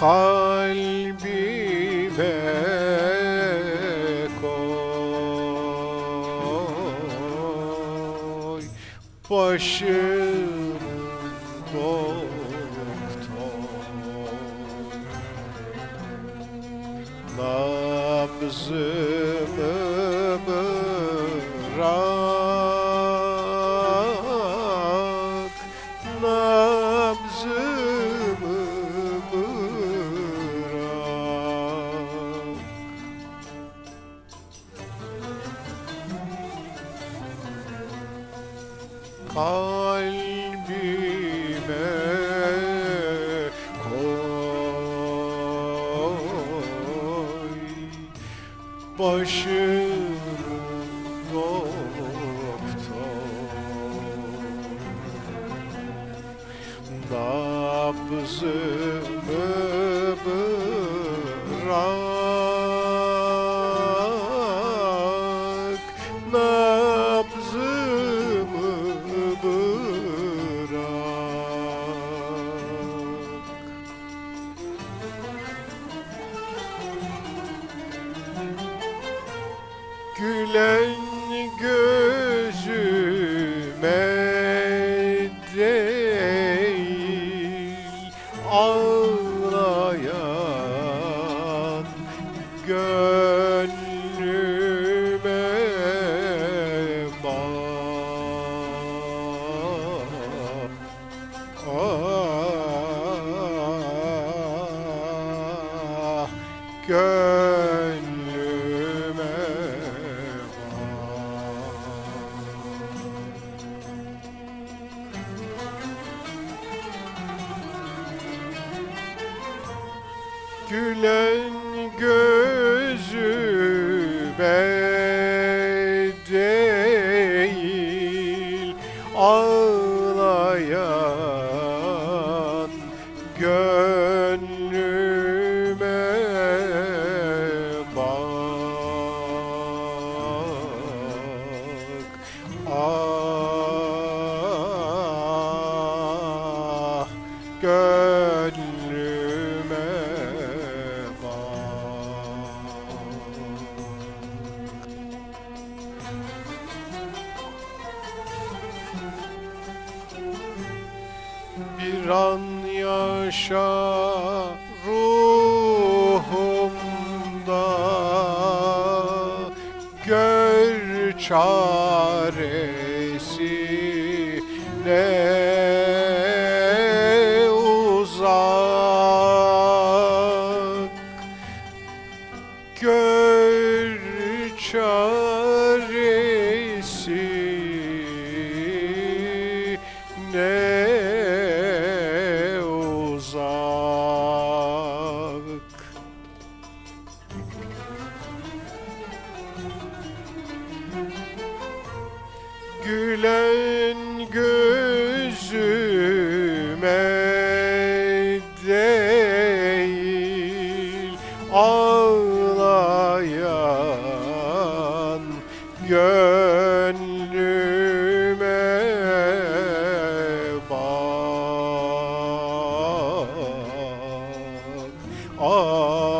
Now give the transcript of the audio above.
kalbime koy. Başını doktor nabzımı kalbime koy. Başını doktor nabzımı bırak nabzımı Gülen gözüme değil Ağlayan gönlüme bak. Ah gönlüme Gülen gözüme değil ağlayan gönlüme bak. Ah gönlüme bir an yaşa ruhumda. Gör çaresi ne Gülen gözüme değil ağlayan gönlüme bak. Ah